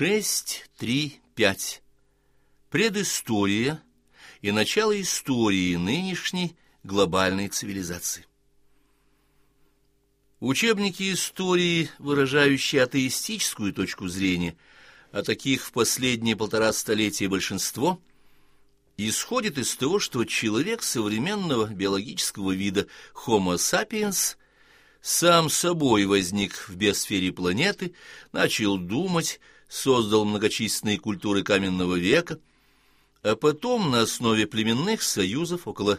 6.3.5. Предыстория и начало истории нынешней глобальной цивилизации. Учебники истории, выражающие атеистическую точку зрения, а таких в последние полтора столетия большинство, исходит из того, что человек современного биологического вида Homo sapiens сам собой возник в биосфере планеты, начал думать, создал многочисленные культуры каменного века, а потом на основе племенных союзов около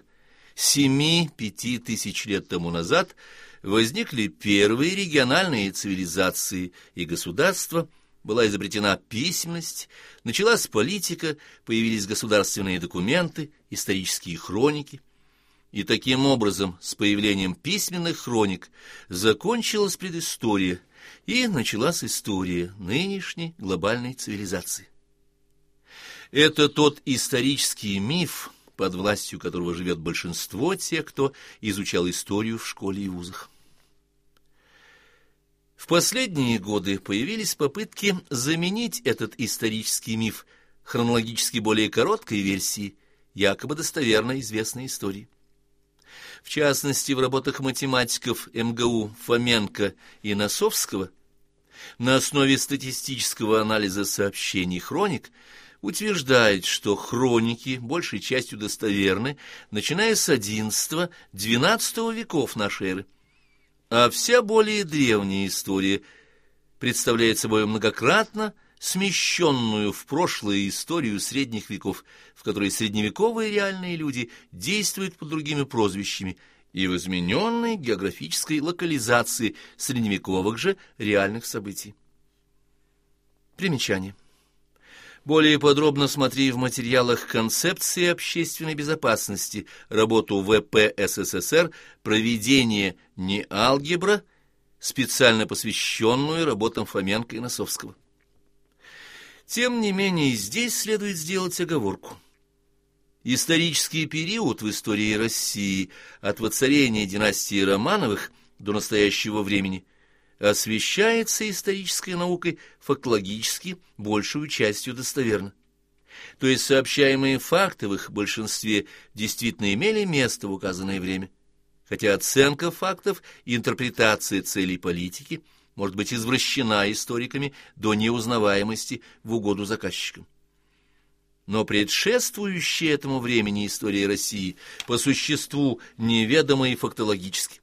семи-пяти тысяч лет тому назад возникли первые региональные цивилизации и государства, была изобретена письменность, началась политика, появились государственные документы, исторические хроники – и таким образом, с появлением письменных хроник, закончилась предыстория и началась история нынешней глобальной цивилизации. Это тот исторический миф, под властью которого живет большинство тех, кто изучал историю в школе и вузах. В последние годы появились попытки заменить этот исторический миф хронологически более короткой версией, якобы достоверно известной истории в частности в работах математиков МГУ Фоменко и Носовского, на основе статистического анализа сообщений хроник утверждает, что хроники большей частью достоверны, начиная с XI-XII веков нашей эры. А вся более древняя история представляет собой многократно смещенную в прошлое историю средних веков, в которой средневековые реальные люди действуют под другими прозвищами, и в измененной географической локализации средневековых же реальных событий. Примечание. Более подробно смотри в материалах концепции общественной безопасности, работу ВП СССР «Проведение не алгебра», специально посвященную работам Фоменко и Носовского. Тем не менее, здесь следует сделать оговорку. Исторический период в истории России от воцарения династии Романовых до настоящего времени освещается исторической наукой фактологически большую частью достоверно. То есть сообщаемые факты в их большинстве действительно имели место в указанное время, хотя оценка фактов и интерпретация целей политики – может быть извращена историками до неузнаваемости в угоду заказчикам. Но предшествующая этому времени история России по существу неведома и фактологически,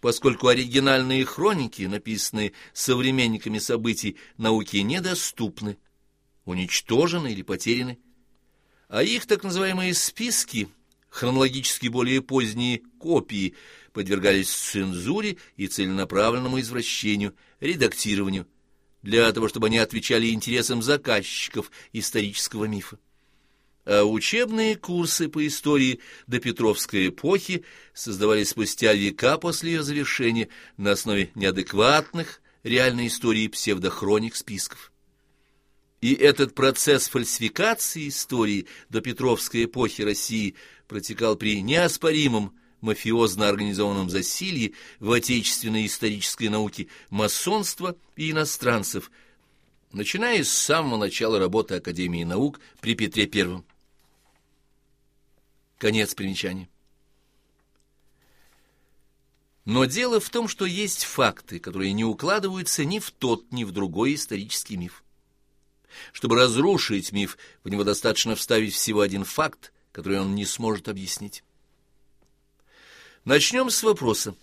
поскольку оригинальные хроники, написанные современниками событий науки, недоступны, уничтожены или потеряны, а их так называемые списки, хронологически более поздние копии, подвергались цензуре и целенаправленному извращению, редактированию, для того, чтобы они отвечали интересам заказчиков исторического мифа. А учебные курсы по истории до Петровской эпохи создавались спустя века после ее завершения на основе неадекватных реальной истории псевдохроник списков. И этот процесс фальсификации истории до Петровской эпохи России протекал при неоспоримом мафиозно организованном засилье в отечественной исторической науке масонства и иностранцев, начиная с самого начала работы Академии наук при Петре I. Конец примечания. Но дело в том, что есть факты, которые не укладываются ни в тот, ни в другой исторический миф. Чтобы разрушить миф, в него достаточно вставить всего один факт, который он не сможет объяснить. Начнем с вопроса.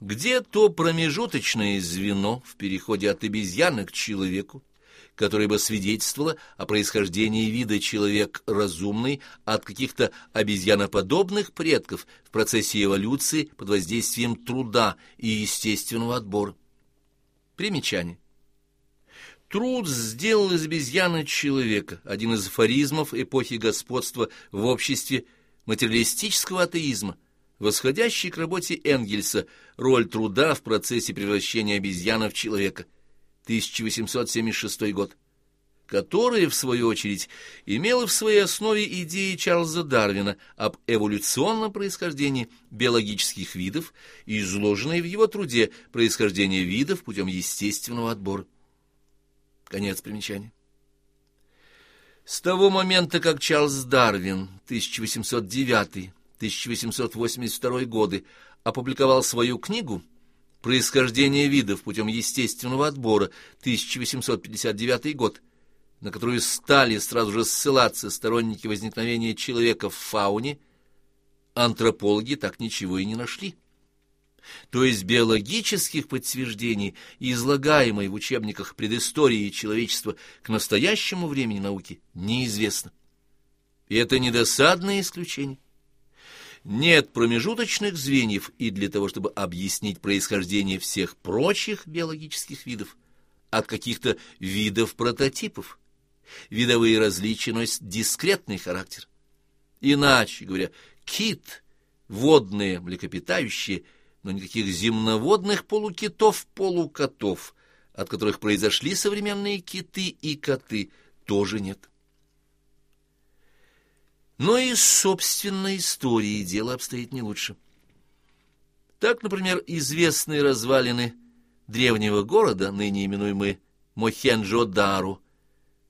Где то промежуточное звено в переходе от обезьяны к человеку, которое бы свидетельствовало о происхождении вида человек разумный от каких-то обезьяноподобных предков в процессе эволюции под воздействием труда и естественного отбора? Примечание. Труд сделал из обезьяны человека, один из афоризмов эпохи господства в обществе материалистического атеизма – восходящий к работе Энгельса «Роль труда в процессе превращения обезьяны в человека», 1876 год, которая, в свою очередь, имела в своей основе идеи Чарльза Дарвина об эволюционном происхождении биологических видов, изложенные в его труде «Происхождение видов путем естественного отбора». Конец примечания. С того момента, как Чарльз Дарвин 1809-1882 годы опубликовал свою книгу «Происхождение видов путем естественного отбора» 1859 год, на которую стали сразу же ссылаться сторонники возникновения человека в фауне, антропологи так ничего и не нашли. То есть биологических подтверждений, излагаемой в учебниках предыстории человечества к настоящему времени науки, неизвестно. И это недосадное исключение. Нет промежуточных звеньев и для того, чтобы объяснить происхождение всех прочих биологических видов от каких-то видов прототипов. Видовые различия носят дискретный характер. Иначе говоря, кит, водные млекопитающие – но никаких земноводных полукитов-полукотов, от которых произошли современные киты и коты, тоже нет. Но и с собственной историей дело обстоит не лучше. Так, например, известные развалины древнего города, ныне именуемые Мохенджо-Дару,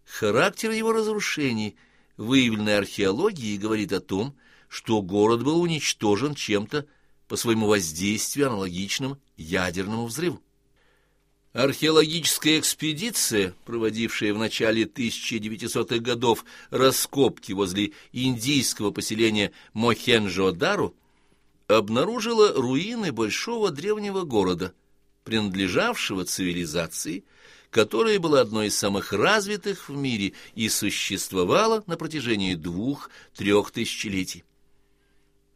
характер его разрушений, выявленный археологией, говорит о том, что город был уничтожен чем-то, по своему воздействию аналогичным ядерному взрыву. Археологическая экспедиция, проводившая в начале 1900-х годов раскопки возле индийского поселения Мохенджо-Дару, обнаружила руины большого древнего города, принадлежавшего цивилизации, которая была одной из самых развитых в мире и существовала на протяжении двух-трех тысячелетий.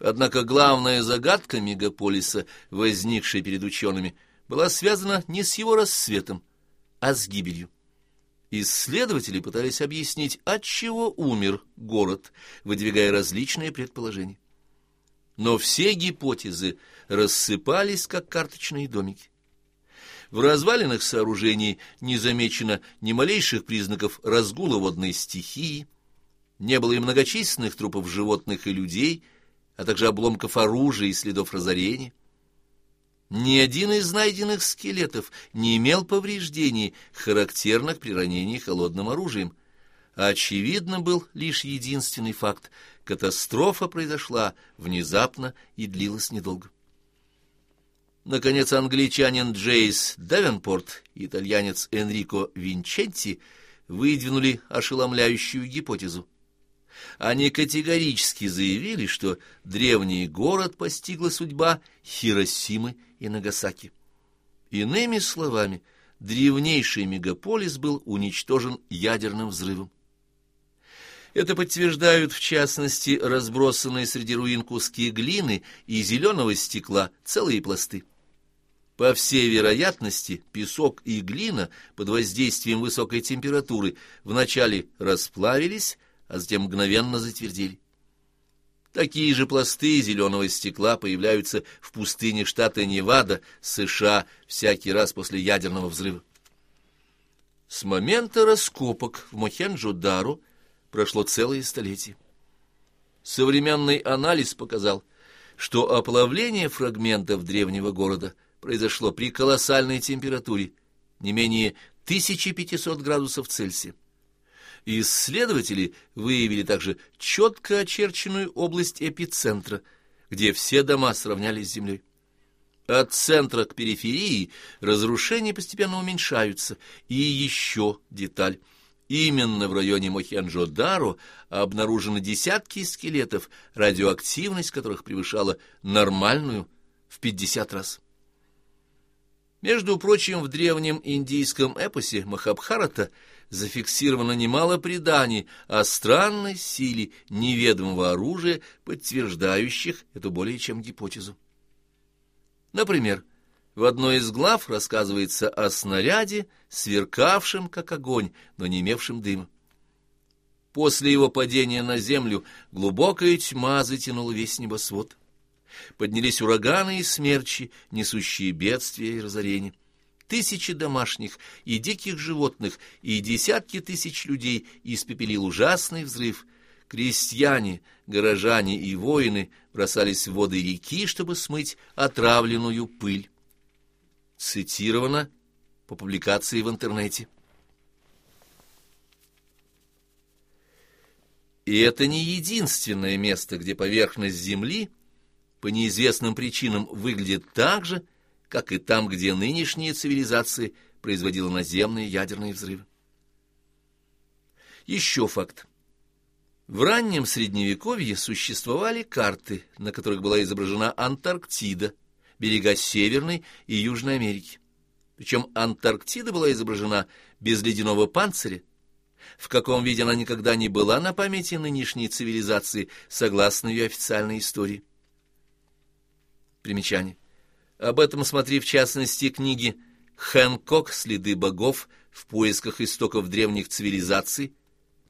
Однако главная загадка мегаполиса, возникшая перед учеными, была связана не с его рассветом, а с гибелью. Исследователи пытались объяснить, от чего умер город, выдвигая различные предположения. Но все гипотезы рассыпались, как карточные домики. В развалинах сооружений не замечено ни малейших признаков разгула водной стихии, не было и многочисленных трупов животных и людей – а также обломков оружия и следов разорения. Ни один из найденных скелетов не имел повреждений, характерных при ранении холодным оружием. Очевидно был лишь единственный факт — катастрофа произошла внезапно и длилась недолго. Наконец, англичанин Джейс Давенпорт и итальянец Энрико Винченти выдвинули ошеломляющую гипотезу. Они категорически заявили, что древний город постигла судьба Хиросимы и Нагасаки. Иными словами, древнейший мегаполис был уничтожен ядерным взрывом. Это подтверждают, в частности, разбросанные среди руин куски глины и зеленого стекла целые пласты. По всей вероятности, песок и глина под воздействием высокой температуры вначале расплавились, а затем мгновенно затвердели. Такие же пласты зеленого стекла появляются в пустыне штата Невада, США, всякий раз после ядерного взрыва. С момента раскопок в Мохенджо-Дару прошло целое столетие. Современный анализ показал, что оплавление фрагментов древнего города произошло при колоссальной температуре, не менее 1500 градусов Цельсия. Исследователи выявили также четко очерченную область эпицентра, где все дома сравнялись с землей. От центра к периферии разрушения постепенно уменьшаются. И еще деталь. Именно в районе Мохенджо-Даро обнаружены десятки скелетов, радиоактивность которых превышала нормальную в 50 раз. Между прочим, в древнем индийском эпосе Махабхарата зафиксировано немало преданий о странной силе неведомого оружия, подтверждающих эту более чем гипотезу. Например, в одной из глав рассказывается о снаряде, сверкавшем как огонь, но не имевшем дыма. После его падения на землю глубокая тьма затянула весь небосвод поднялись ураганы и смерчи, несущие бедствия и разорения. Тысячи домашних и диких животных и десятки тысяч людей испепелил ужасный взрыв. Крестьяне, горожане и воины бросались в воды реки, чтобы смыть отравленную пыль. Цитировано по публикации в интернете. И это не единственное место, где поверхность Земли – по неизвестным причинам выглядит так же, как и там, где нынешние цивилизации производила наземные ядерные взрывы. Еще факт. В раннем Средневековье существовали карты, на которых была изображена Антарктида, берега Северной и Южной Америки. Причем Антарктида была изображена без ледяного панциря, в каком виде она никогда не была на памяти нынешней цивилизации, согласно ее официальной истории. Примечание. Об этом смотри в частности книги «Хэнкок. Следы богов в поисках истоков древних цивилизаций»,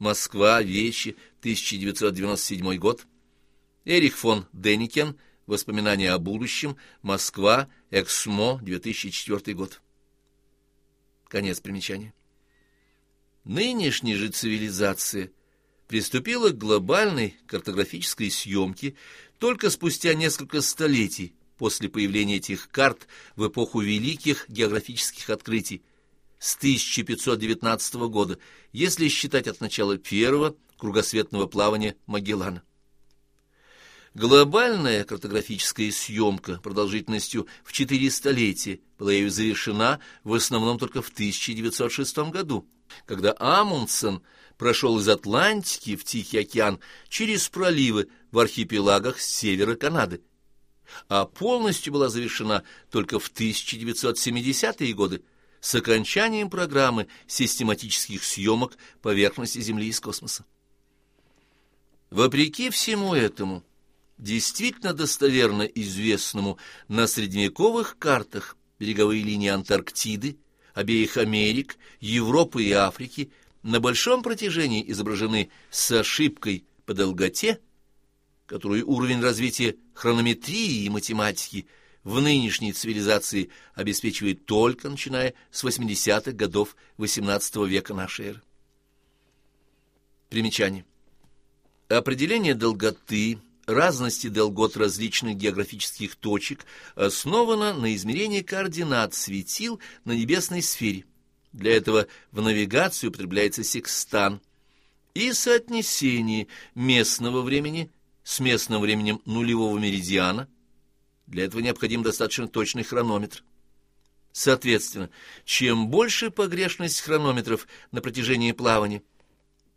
Москва. Вещи. 1997 год. Эрих фон Деникен. Воспоминания о будущем. Москва. Эксмо. 2004 год. Конец примечания. Нынешняя же цивилизация приступила к глобальной картографической съемке только спустя несколько столетий после появления этих карт в эпоху великих географических открытий с 1519 года, если считать от начала первого кругосветного плавания Магеллана. Глобальная картографическая съемка продолжительностью в четыре столетия была ею завершена в основном только в 1906 году, когда Амундсен прошел из Атлантики в Тихий океан через проливы в архипелагах севера Канады, а полностью была завершена только в 1970-е годы с окончанием программы систематических съемок поверхности Земли из космоса. Вопреки всему этому, действительно достоверно известному на средневековых картах береговые линии Антарктиды, обеих Америк, Европы и Африки на большом протяжении изображены с ошибкой по долготе, которую уровень развития хронометрии и математики в нынешней цивилизации обеспечивает только начиная с 80-х годов XVIII века нашей эры. Примечание. Определение долготы, разности долгот различных географических точек основано на измерении координат светил на небесной сфере. Для этого в навигацию употребляется секстан и соотнесение местного времени с местным временем нулевого меридиана. Для этого необходим достаточно точный хронометр. Соответственно, чем больше погрешность хронометров на протяжении плавания,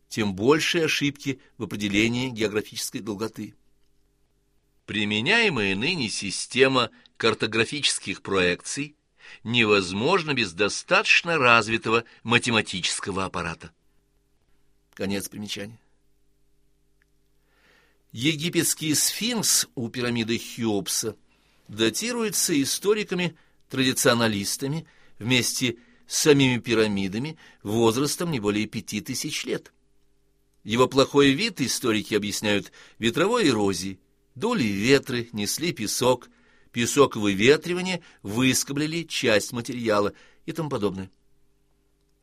тем больше ошибки в определении географической долготы. Применяемая ныне система картографических проекций невозможна без достаточно развитого математического аппарата. Конец примечания. Египетский сфинкс у пирамиды Хеопса датируется историками-традиционалистами вместе с самими пирамидами возрастом не более пяти тысяч лет. Его плохой вид историки объясняют ветровой эрозией. Дули ветры, несли песок, песок выветривания выскоблили часть материала и тому подобное.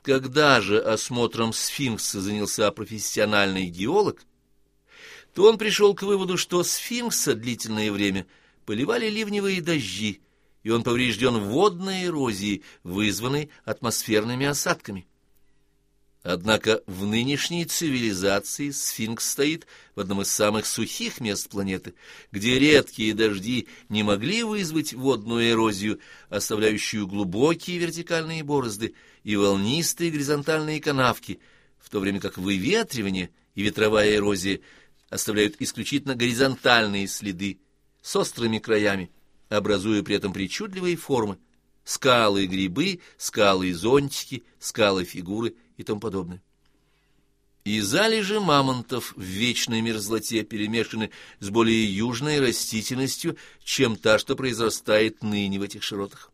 Когда же осмотром сфинкса занялся профессиональный геолог, то он пришел к выводу, что сфинкса длительное время поливали ливневые дожди, и он поврежден водной эрозией, вызванной атмосферными осадками. Однако в нынешней цивилизации сфинкс стоит в одном из самых сухих мест планеты, где редкие дожди не могли вызвать водную эрозию, оставляющую глубокие вертикальные борозды и волнистые горизонтальные канавки, в то время как выветривание и ветровая эрозия оставляют исключительно горизонтальные следы с острыми краями, образуя при этом причудливые формы — скалы и грибы, скалы и зонтики, скалы фигуры — и тому подобное. И залежи мамонтов в вечной мерзлоте перемешаны с более южной растительностью, чем та, что произрастает ныне в этих широтах.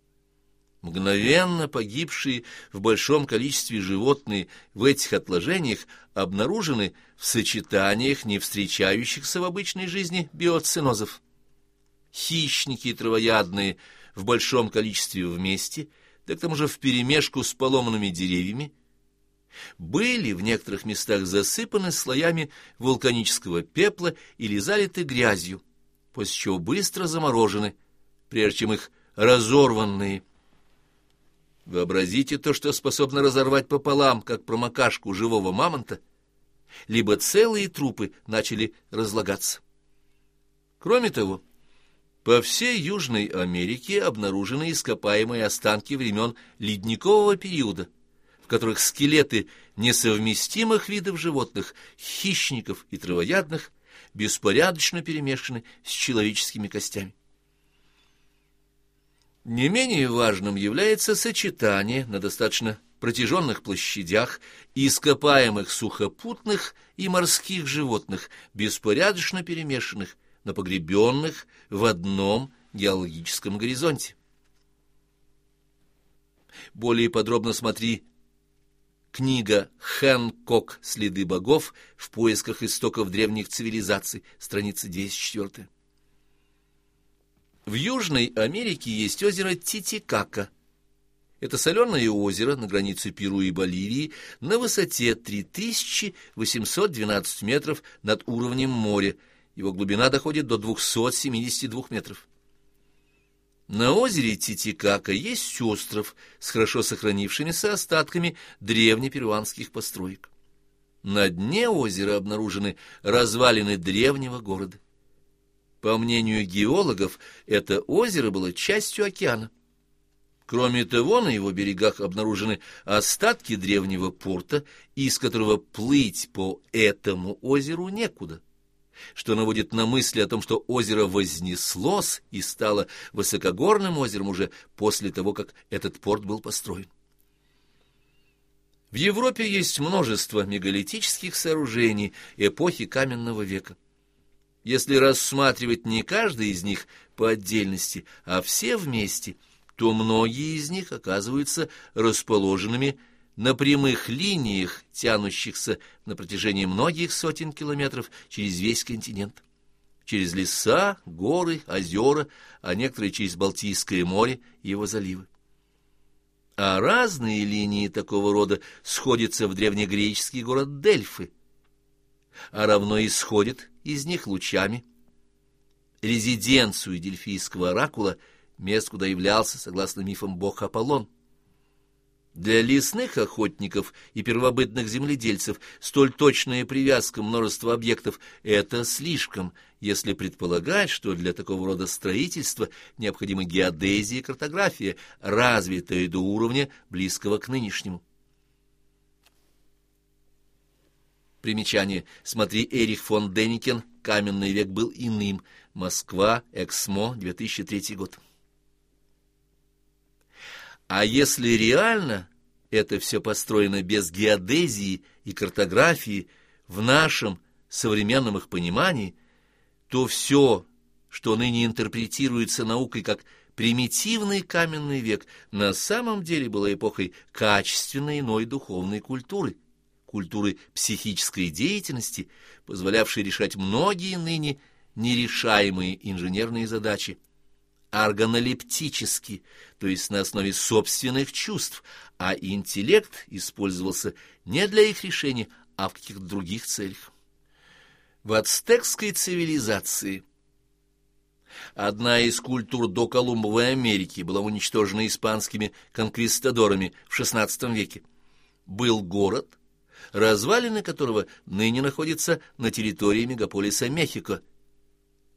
Мгновенно погибшие в большом количестве животные в этих отложениях обнаружены в сочетаниях, не встречающихся в обычной жизни биоцинозов. Хищники и травоядные в большом количестве вместе, да к тому же вперемешку с поломанными деревьями, были в некоторых местах засыпаны слоями вулканического пепла или залиты грязью, после чего быстро заморожены, прежде чем их разорванные. Вообразите то, что способно разорвать пополам, как промокашку живого мамонта, либо целые трупы начали разлагаться. Кроме того, по всей Южной Америке обнаружены ископаемые останки времен ледникового периода, в которых скелеты несовместимых видов животных, хищников и травоядных, беспорядочно перемешаны с человеческими костями. Не менее важным является сочетание на достаточно протяженных площадях ископаемых сухопутных и морских животных, беспорядочно перемешанных, но погребенных в одном геологическом горизонте. Более подробно смотри книга «Хэнкок. Следы богов в поисках истоков древних цивилизаций», страница 94. В Южной Америке есть озеро Титикака. Это соленое озеро на границе Перу и Боливии на высоте 3812 метров над уровнем моря. Его глубина доходит до 272 метров. На озере Титикака есть остров с хорошо сохранившимися остатками древнеперуанских построек. На дне озера обнаружены развалины древнего города. По мнению геологов, это озеро было частью океана. Кроме того, на его берегах обнаружены остатки древнего порта, из которого плыть по этому озеру некуда, что наводит на мысли о том, что озеро вознеслось и стало высокогорным озером уже после того, как этот порт был построен. В Европе есть множество мегалитических сооружений эпохи каменного века. Если рассматривать не каждый из них по отдельности, а все вместе, то многие из них оказываются расположенными на прямых линиях, тянущихся на протяжении многих сотен километров через весь континент. Через леса, горы, озера, а некоторые через Балтийское море и его заливы. А разные линии такого рода сходятся в древнегреческий город Дельфы, а равно исходят из них лучами. Резиденцию дельфийского оракула, мест, куда являлся, согласно мифам, бог Аполлон. Для лесных охотников и первобытных земледельцев столь точная привязка множества объектов — это слишком, если предполагать, что для такого рода строительства необходима геодезия и картография, развитая до уровня, близкого к нынешнему. Примечание. Смотри Эрих фон Деникен «Каменный век был иным». Москва, Эксмо, 2003 год. А если реально это все построено без геодезии и картографии в нашем современном их понимании, то все, что ныне интерпретируется наукой как примитивный каменный век, на самом деле было эпохой качественной иной духовной культуры – культуры психической деятельности, позволявшей решать многие ныне нерешаемые инженерные задачи, органолептически, то есть на основе собственных чувств, а интеллект использовался не для их решения, а в каких-то других целях. В ацтекской цивилизации одна из культур до Колумбовой Америки была уничтожена испанскими конквистадорами в XVI веке. Был город, развалины которого ныне находятся на территории мегаполиса Мехико,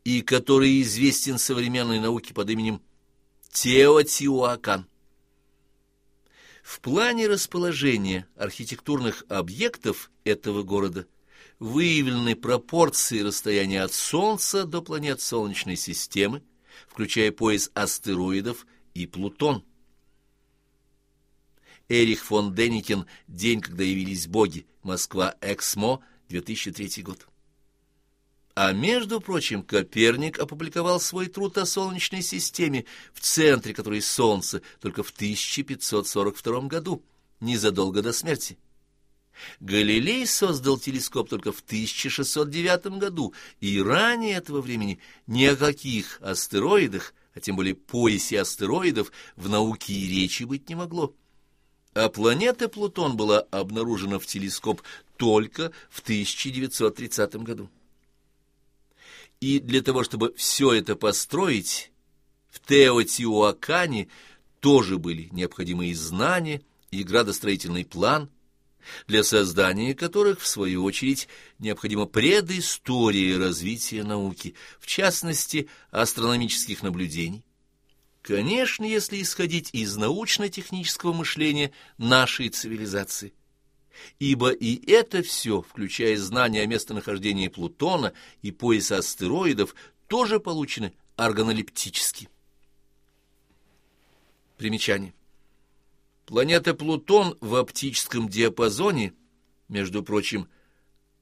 и который известен современной науке под именем Теотиуакан. В плане расположения архитектурных объектов этого города выявлены пропорции расстояния от Солнца до планет Солнечной системы, включая пояс астероидов и Плутон. Эрих фон Деникин «День, когда явились боги. Москва. Эксмо. 2003 год». А между прочим, Коперник опубликовал свой труд о Солнечной системе, в центре которой Солнце, только в 1542 году, незадолго до смерти. Галилей создал телескоп только в 1609 году, и ранее этого времени ни о каких астероидах, а тем более поясе астероидов, в науке и речи быть не могло а планета Плутон была обнаружена в телескоп только в 1930 году. И для того, чтобы все это построить, в Теотиуакане тоже были необходимые знания и градостроительный план, для создания которых, в свою очередь, необходима предыстория развития науки, в частности, астрономических наблюдений. Конечно, если исходить из научно-технического мышления нашей цивилизации. Ибо и это все, включая знания о местонахождении Плутона и пояса астероидов, тоже получены органолептически. Примечание. Планета Плутон в оптическом диапазоне, между прочим,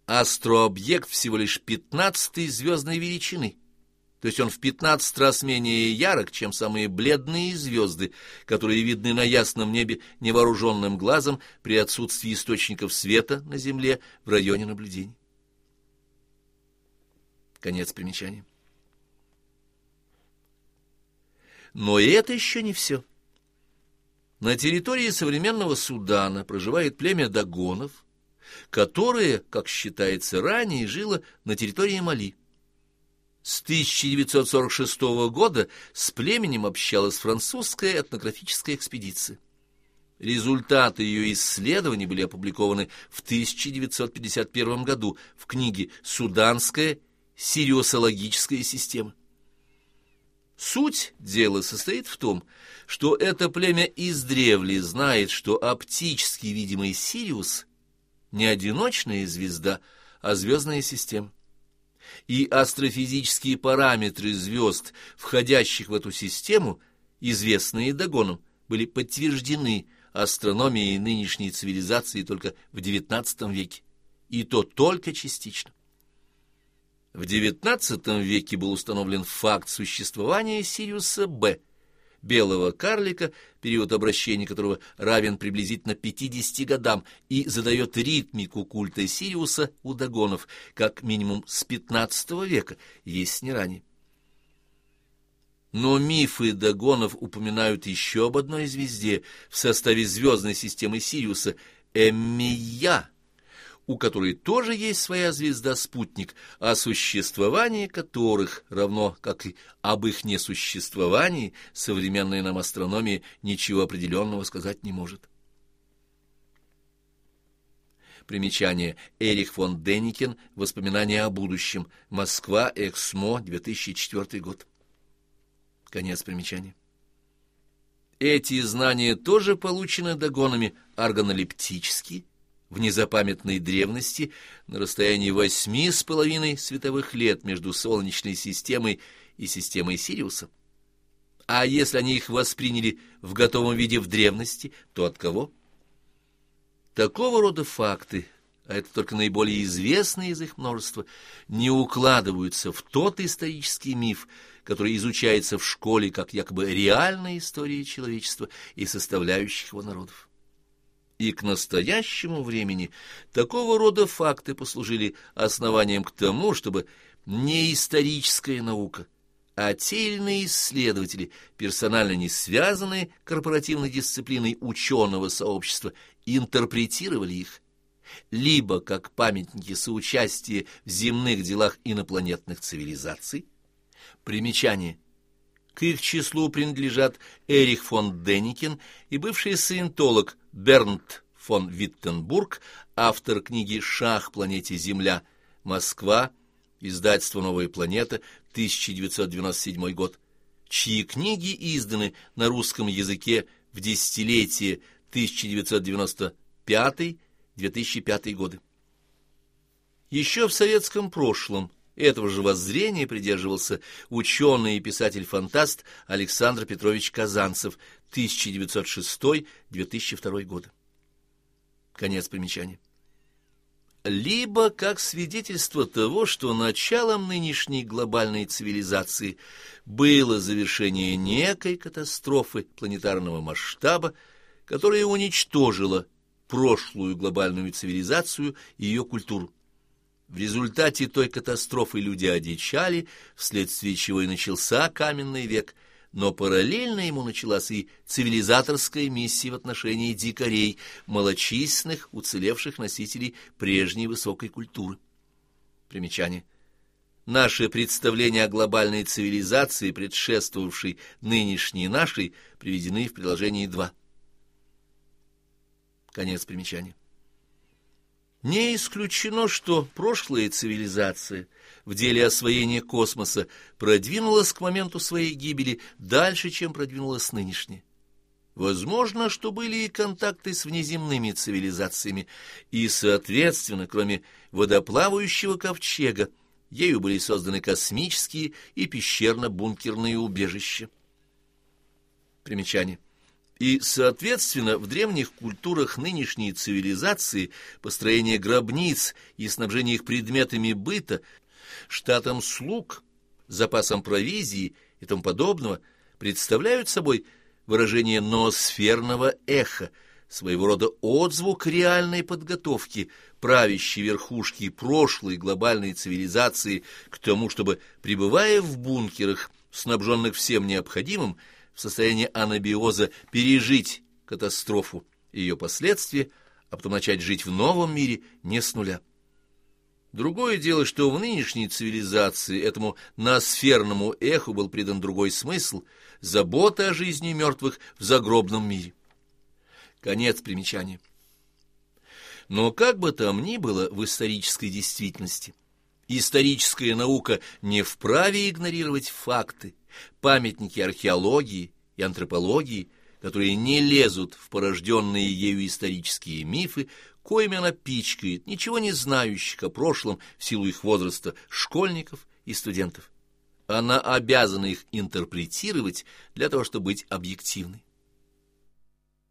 астрообъект всего лишь пятнадцатой звездной величины, то есть он в пятнадцать раз менее ярок, чем самые бледные звезды, которые видны на ясном небе невооруженным глазом при отсутствии источников света на Земле в районе наблюдений. Конец примечания. Но и это еще не все. На территории современного Судана проживает племя дагонов, которое, как считается ранее, жило на территории Мали. С 1946 года с племенем общалась французская этнографическая экспедиция. Результаты ее исследований были опубликованы в 1951 году в книге «Суданская сириосологическая система». Суть дела состоит в том, что это племя издревле знает, что оптически видимый Сириус не одиночная звезда, а звездная система. И астрофизические параметры звезд, входящих в эту систему, известные Дагоном, были подтверждены астрономией нынешней цивилизации только в XIX веке, и то только частично. В XIX веке был установлен факт существования Сириуса Б, белого карлика, период обращения которого равен приблизительно 50 годам и задает ритмику культа Сириуса у догонов, как минимум с XV века, есть не ранее. Но мифы Дагонов упоминают еще об одной звезде в составе звездной системы Сириуса – Эммия, у которой тоже есть своя звезда-спутник, о существовании которых, равно как и об их несуществовании, современная нам астрономия ничего определенного сказать не может. Примечание. Эрих фон Деникен. Воспоминания о будущем. Москва. Эксмо. 2004 год. Конец примечания. Эти знания тоже получены догонами органолептические, в незапамятной древности на расстоянии восьми с половиной световых лет между Солнечной системой и системой Сириуса. А если они их восприняли в готовом виде в древности, то от кого? Такого рода факты, а это только наиболее известные из их множества, не укладываются в тот исторический миф, который изучается в школе как якобы реальная история человечества и составляющих его народов. И к настоящему времени такого рода факты послужили основанием к тому, чтобы не историческая наука, а те исследователи, персонально не связанные корпоративной дисциплиной ученого сообщества, интерпретировали их, либо как памятники соучастия в земных делах инопланетных цивилизаций, примечание – к их числу принадлежат Эрих фон Деникен и бывший саентолог Бернт фон Виттенбург, автор книги «Шах планете Земля. Москва. Издательство «Новая планета», 1997 год», чьи книги изданы на русском языке в десятилетие 1995-2005 годы. Еще в советском прошлом этого же воззрения придерживался ученый и писатель-фантаст Александр Петрович Казанцев, 1906-2002 годы. Конец примечания. Либо как свидетельство того, что началом нынешней глобальной цивилизации было завершение некой катастрофы планетарного масштаба, которая уничтожила прошлую глобальную цивилизацию и ее культуру. В результате той катастрофы люди одичали, вследствие чего и начался каменный век, но параллельно ему началась и цивилизаторская миссия в отношении дикарей, малочисленных, уцелевших носителей прежней высокой культуры. Примечание. Наши представления о глобальной цивилизации, предшествовавшей нынешней нашей, приведены в приложении 2. Конец примечания. Не исключено, что прошлая цивилизация в деле освоения космоса продвинулась к моменту своей гибели дальше, чем продвинулась нынешняя. Возможно, что были и контакты с внеземными цивилизациями, и, соответственно, кроме водоплавающего ковчега, ею были созданы космические и пещерно-бункерные убежища. Примечание. И, соответственно, в древних культурах нынешней цивилизации построение гробниц и снабжение их предметами быта, штатом слуг, запасом провизии и тому подобного представляют собой выражение ноосферного эха, своего рода отзвук реальной подготовки правящей верхушки прошлой глобальной цивилизации к тому, чтобы, пребывая в бункерах, снабженных всем необходимым, в состоянии анабиоза пережить катастрофу и ее последствия, а потом начать жить в новом мире не с нуля. Другое дело, что в нынешней цивилизации этому ноосферному эху был придан другой смысл – забота о жизни мертвых в загробном мире. Конец примечания. Но как бы там ни было в исторической действительности, историческая наука не вправе игнорировать факты, памятники археологии и антропологии, которые не лезут в порожденные ею исторические мифы, коими она пичкает ничего не знающих о прошлом в силу их возраста школьников и студентов. Она обязана их интерпретировать для того, чтобы быть объективной.